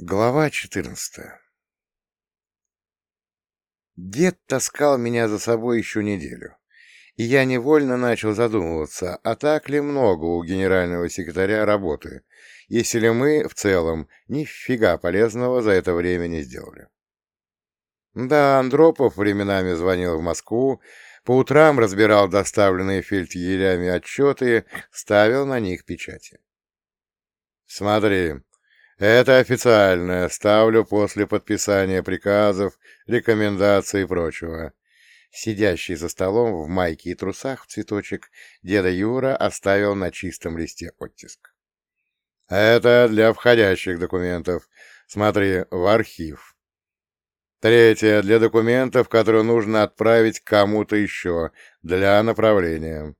Глава четырнадцатая Дед таскал меня за собой еще неделю, и я невольно начал задумываться, а так ли много у генерального секретаря работы, если ли мы, в целом, нифига полезного за это время не сделали. Да, Андропов временами звонил в Москву, по утрам разбирал доставленные фельдъегерями отчеты, ставил на них печати. «Смотри, это официальное, ставлю после подписания приказов, рекомендаций и прочего. Сидящий за столом в майке и трусах в цветочек, деда Юра оставил на чистом листе оттиск. Это для входящих документов. Смотри, в архив. Третье, для документов, которые нужно отправить кому-то еще, для направления.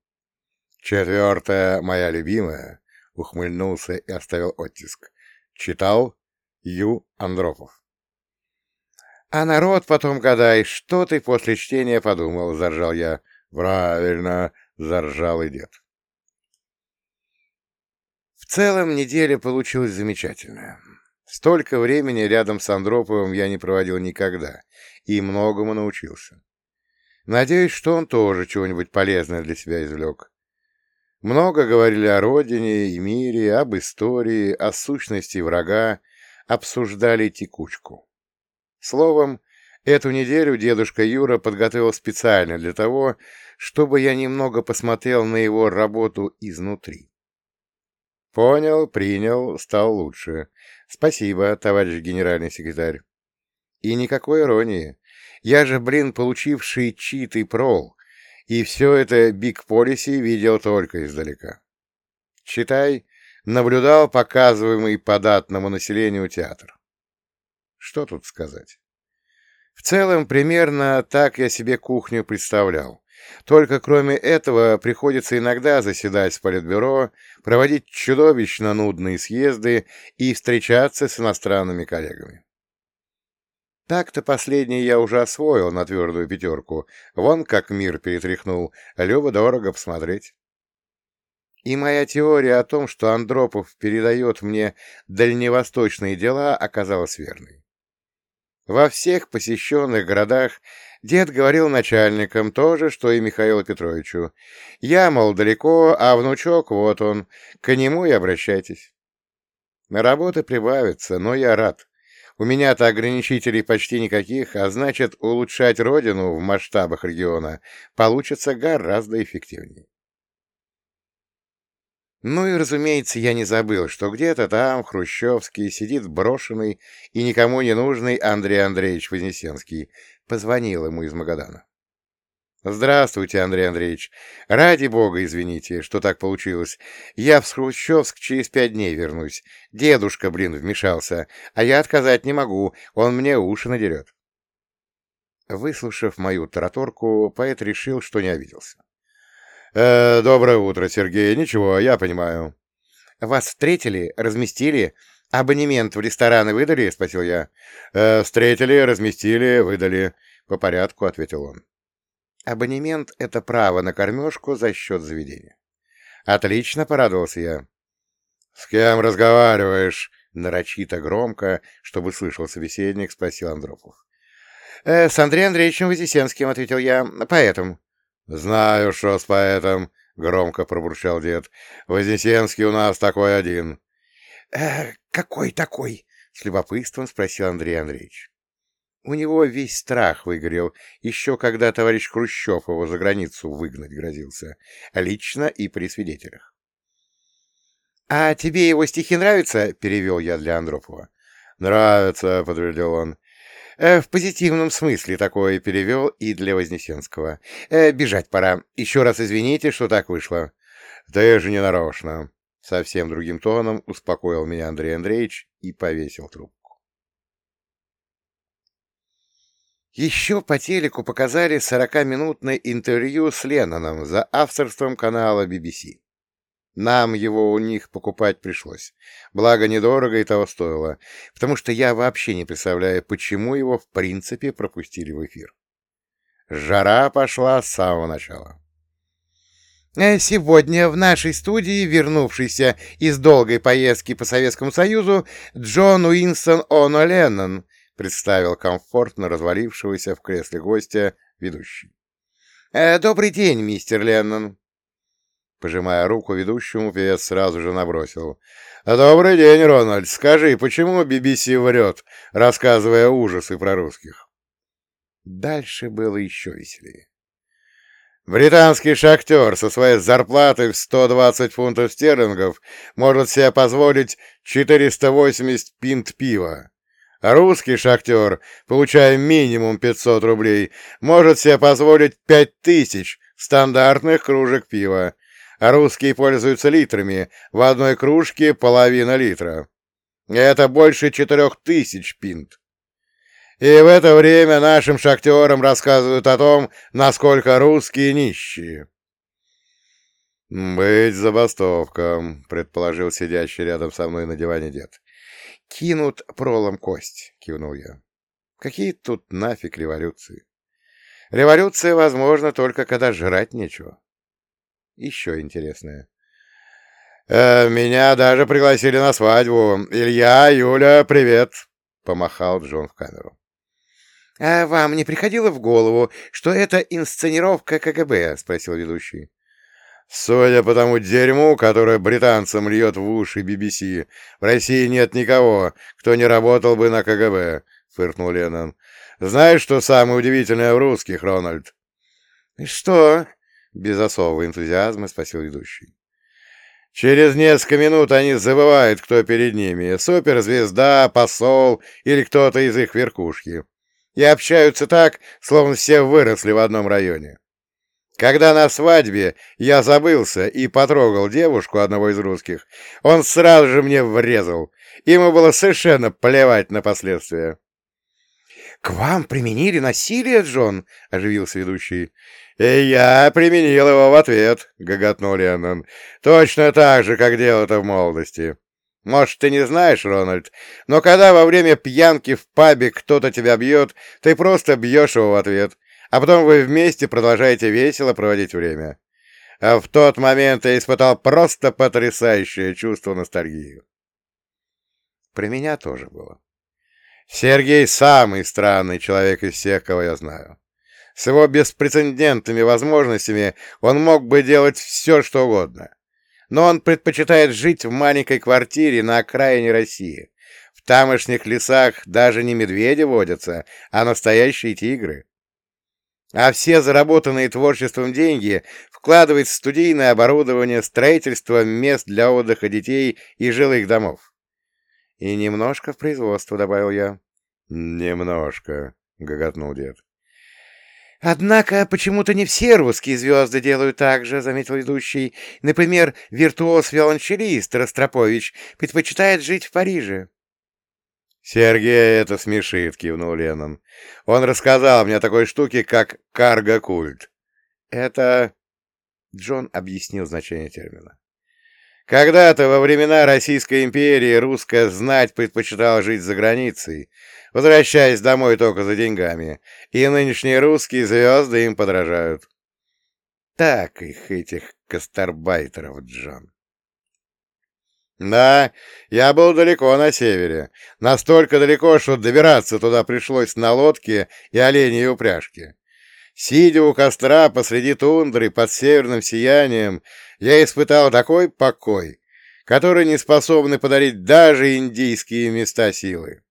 Четвертое, моя любимая, ухмыльнулся и оставил оттиск. Читал Ю. Андропов. «А народ потом гадай, что ты после чтения подумал?» — заржал я. «Правильно!» — заржал и дед. В целом неделя получилась замечательная. Столько времени рядом с Андроповым я не проводил никогда и многому научился. Надеюсь, что он тоже чего-нибудь полезное для себя извлек. Много говорили о родине и мире, об истории, о сущности врага, обсуждали текучку. Словом, эту неделю дедушка Юра подготовил специально для того, чтобы я немного посмотрел на его работу изнутри. Понял, принял, стал лучше. Спасибо, товарищ генеральный секретарь. И никакой иронии. Я же, блин, получивший чит и прол, и все это Биг Полиси видел только издалека. Читай, наблюдал показываемый податному населению театр. Что тут сказать? В целом, примерно так я себе кухню представлял. Только кроме этого приходится иногда заседать в политбюро, проводить чудовищно нудные съезды и встречаться с иностранными коллегами. Так-то последний я уже освоил на твердую пятерку. Вон как мир перетряхнул. Любо-дорого посмотреть. И моя теория о том, что Андропов передает мне дальневосточные дела, оказалась верной. Во всех посещенных городах дед говорил начальникам то же, что и Михаилу Петровичу. Я, мол, далеко, а внучок вот он, к нему и обращайтесь. Работы прибавится, но я рад. У меня-то ограничителей почти никаких, а значит, улучшать родину в масштабах региона получится гораздо эффективнее. Ну и, разумеется, я не забыл, что где-то там, Хрущевский, сидит брошенный и никому не нужный Андрей Андреевич Вознесенский. Позвонил ему из Магадана. «Здравствуйте, Андрей Андреевич. Ради бога, извините, что так получилось. Я в Хрущевск через пять дней вернусь. Дедушка, блин, вмешался, а я отказать не могу, он мне уши надерет». Выслушав мою тараторку, поэт решил, что не обиделся. «Э, «Доброе утро, Сергей. Ничего, я понимаю». «Вас встретили, разместили, абонемент в рестораны выдали?» — спросил я. «Э, «Встретили, разместили, выдали». «По порядку», — ответил он. Абонемент — это право на кормежку за счет заведения. Отлично, порадовался я. С кем разговариваешь? Нарочито громко, чтобы слышал собеседник, спросил Андропов. «Э, с Андреем Андреевичем Вознесенским, ответил я, поэтом. Знаю, что с поэтом, громко пробурчал дед. Вознесенский у нас такой один. «Э, какой такой? С любопытством спросил Андрей Андреевич. У него весь страх выгорел, еще когда товарищ Хрущев его за границу выгнать грозился, лично и при свидетелях. — А тебе его стихи нравятся? — перевел я для Андропова. — Нравится, — подтвердил он. «Э, — В позитивном смысле такое перевел и для Вознесенского. Э, — Бежать пора. Еще раз извините, что так вышло. — Ты же не нарочно. Совсем другим тоном успокоил меня Андрей Андреевич и повесил трубку. Еще по телеку показали 40-минутное интервью с Ленноном за авторством канала BBC. Нам его у них покупать пришлось. Благо, недорого и того стоило, потому что я вообще не представляю, почему его в принципе пропустили в эфир. Жара пошла с самого начала. Э, сегодня в нашей студии, вернувшийся из долгой поездки по Советскому Союзу, Джон Уинстон О'Но Леннон представил комфортно развалившегося в кресле гостя ведущий. «Э, «Добрый день, мистер Леннон!» Пожимая руку ведущему, певец сразу же набросил. «Добрый день, Рональд. Скажи, почему BBC врет, рассказывая ужасы про русских?» Дальше было еще веселее. Британский шахтер со своей зарплатой в 120 фунтов стерлингов может себе позволить 480 пинт пива. Русский шахтер, получая минимум 500 рублей, может себе позволить 5000 стандартных кружек пива, а русские пользуются литрами, в одной кружке половина литра. Это больше 4000 пинт. И в это время нашим шахтерам рассказывают о том, насколько русские нищие. «Быть забастовком», — предположил сидящий рядом со мной на диване дед. «Кинут пролом кость», — кивнул я. «Какие тут нафиг революции? Революция возможна только когда жрать нечего». Еще интересное. «Э, «Меня даже пригласили на свадьбу. Илья, Юля, привет!» — помахал Джон в камеру. «А вам не приходило в голову, что это инсценировка КГБ?» — спросил ведущий. Судя по тому дерьму, которое британцам льет в уши BBC, в России нет никого, кто не работал бы на КГБ, — фыркнул Леннон. Знаешь, что самое удивительное в русских, Рональд? — Что? — без особого энтузиазма спросил ведущий. Через несколько минут они забывают, кто перед ними — суперзвезда, посол или кто-то из их верхушки. И общаются так, словно все выросли в одном районе. Когда на свадьбе я забылся и потрогал девушку одного из русских, он сразу же мне врезал. Ему было совершенно плевать на последствия. — К вам применили насилие, Джон? — оживился ведущий. — И я применил его в ответ, — гоготнул Леннон. — Точно так же, как делал это в молодости. Может, ты не знаешь, Рональд, но когда во время пьянки в пабе кто-то тебя бьет, ты просто бьешь его в ответ а потом вы вместе продолжаете весело проводить время. А в тот момент я испытал просто потрясающее чувство ностальгии. Про меня тоже было. Сергей самый странный человек из всех, кого я знаю. С его беспрецедентными возможностями он мог бы делать все, что угодно. Но он предпочитает жить в маленькой квартире на окраине России. В тамошних лесах даже не медведи водятся, а настоящие тигры а все заработанные творчеством деньги вкладывать в студийное оборудование, строительство мест для отдыха детей и жилых домов. И немножко в производство, добавил я. Немножко, гоготнул дед. «Однако почему-то не все русские звезды делают так же», — заметил ведущий. «Например, виртуоз-виолончелист Ростропович предпочитает жить в Париже». «Сергей это смешит», — кивнул Леннон. «Он рассказал мне о такой штуке, как карго-культ». «Это...» — Джон объяснил значение термина. «Когда-то во времена Российской империи русская знать предпочитала жить за границей, возвращаясь домой только за деньгами, и нынешние русские звезды им подражают». «Так их, этих кастарбайтеров, Джон». Да, я был далеко на севере. Настолько далеко, что добираться туда пришлось на лодке и оленей упряжке. Сидя у костра посреди тундры под северным сиянием, я испытал такой покой, который не способны подарить даже индийские места силы.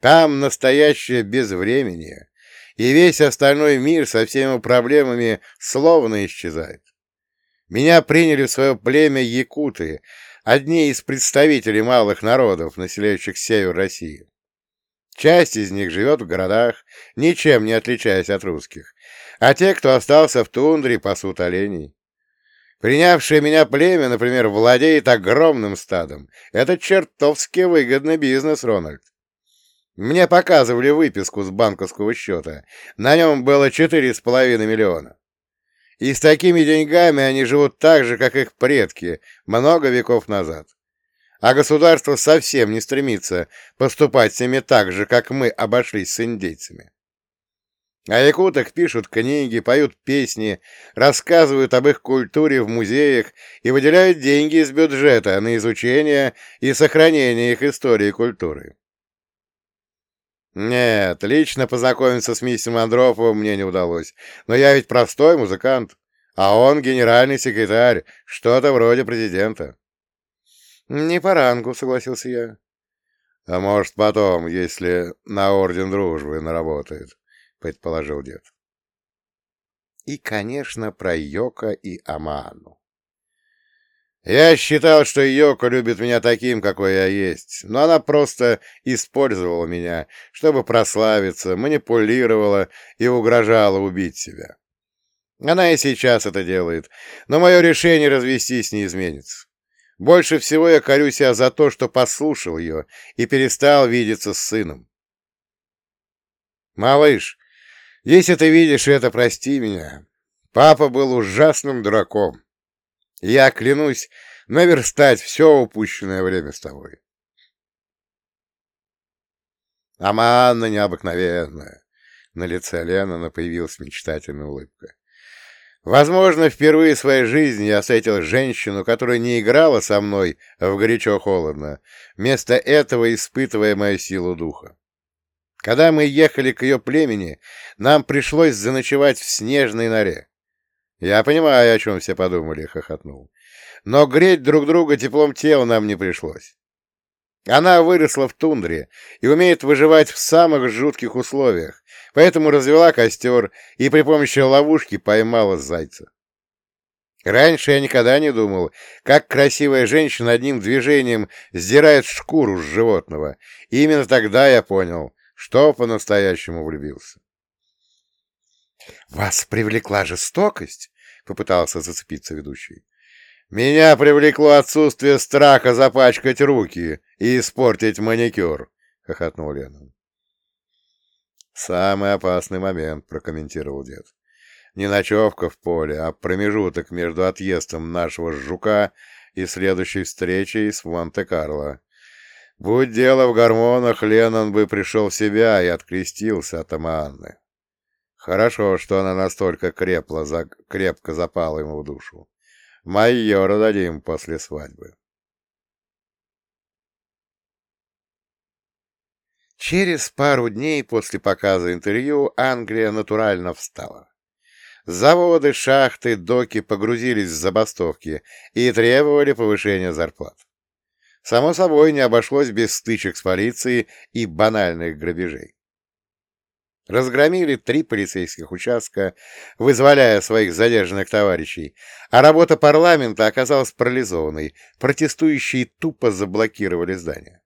Там настоящее безвременье, и весь остальной мир со всеми проблемами словно исчезает. Меня приняли в свое племя якуты, одни из представителей малых народов, населяющих север России. Часть из них живет в городах, ничем не отличаясь от русских, а те, кто остался в тундре, пасут оленей. Принявшее меня племя, например, владеет огромным стадом. Это чертовски выгодный бизнес, Рональд. Мне показывали выписку с банковского счета. На нем было четыре с половиной миллиона. И с такими деньгами они живут так же, как их предки, много веков назад. А государство совсем не стремится поступать с ними так же, как мы обошлись с индейцами. А якуток пишут книги, поют песни, рассказывают об их культуре в музеях и выделяют деньги из бюджета на изучение и сохранение их истории и культуры. Нет, лично познакомиться с мистером Андроповым мне не удалось, но я ведь простой музыкант, а он генеральный секретарь, что-то вроде президента. Не по рангу, согласился я. А может, потом, если на Орден Дружбы наработает. — предположил дед. И, конечно, про Йока и Аману. Я считал, что Йока любит меня таким, какой я есть, но она просто использовала меня, чтобы прославиться, манипулировала и угрожала убить себя. Она и сейчас это делает, но мое решение развестись не изменится. Больше всего я корю себя за то, что послушал ее и перестал видеться с сыном. «Малыш, если ты видишь это, прости меня. Папа был ужасным дураком. Я клянусь наверстать все упущенное время с тобой. Аманна необыкновенная. На лице Ленана появилась мечтательная улыбка. Возможно, впервые в своей жизни я встретил женщину, которая не играла со мной в горячо-холодно, вместо этого испытывая мою силу духа. Когда мы ехали к ее племени, нам пришлось заночевать в снежной норе. Я понимаю, о чем все подумали, — хохотнул. Но греть друг друга теплом тела нам не пришлось. Она выросла в тундре и умеет выживать в самых жутких условиях, поэтому развела костер и при помощи ловушки поймала зайца. Раньше я никогда не думал, как красивая женщина одним движением сдирает шкуру с животного, и именно тогда я понял, что по-настоящему влюбился. «Вас привлекла жестокость?» — попытался зацепиться ведущий. «Меня привлекло отсутствие страха запачкать руки и испортить маникюр», — хохотнул Лена. «Самый опасный момент», — прокомментировал дед. «Не ночевка в поле, а промежуток между отъездом нашего жука и следующей встречей с Монте-Карло. Будь дело в гормонах, Леннон бы пришел в себя и открестился от Аманны. Хорошо, что она настолько крепла, за... крепко запала ему в душу. Майора дадим после свадьбы. Через пару дней после показа интервью Англия натурально встала. Заводы, шахты, доки погрузились в забастовки и требовали повышения зарплат. Само собой, не обошлось без стычек с полицией и банальных грабежей. Разгромили три полицейских участка, вызволяя своих задержанных товарищей, а работа парламента оказалась парализованной, протестующие тупо заблокировали здание.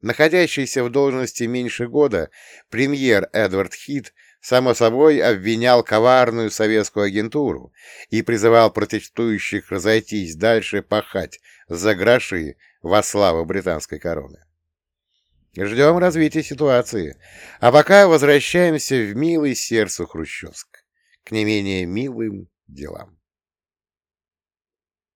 Находящийся в должности меньше года, премьер Эдвард Хит, само собой, обвинял коварную советскую агентуру и призывал протестующих разойтись дальше пахать за гроши во славу британской короны. Ждем развития ситуации, а пока возвращаемся в милый сердцу Хрущевск, к не менее милым делам.